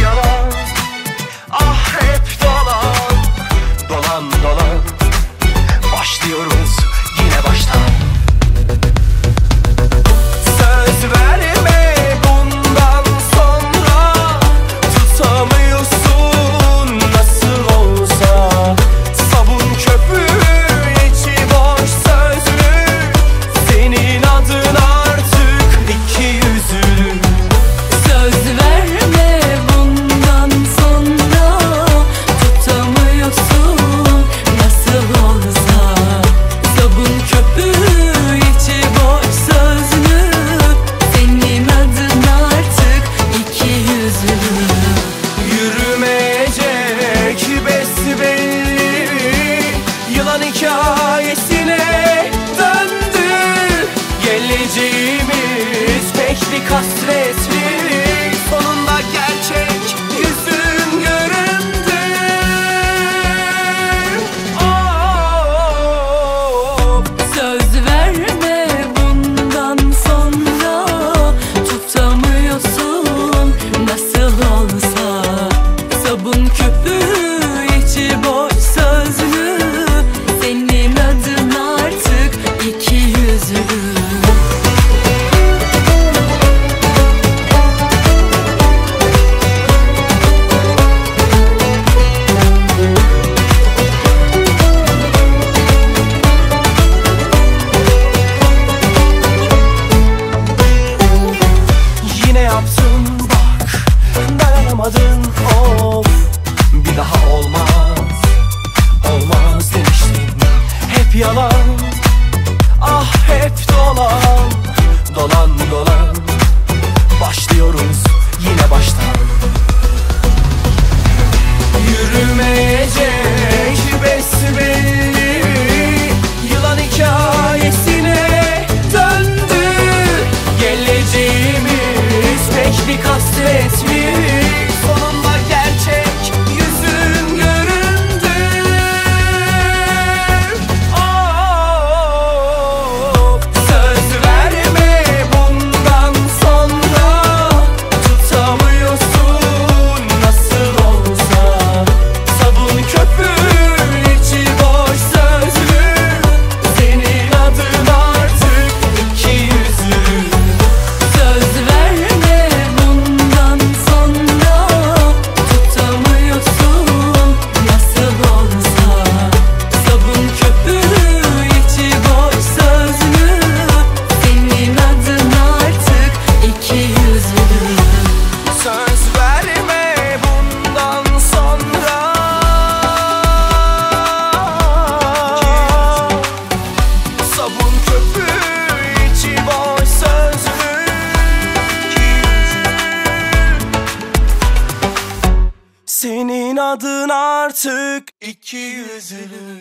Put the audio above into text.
your make your Senin adın artık iki yüzlü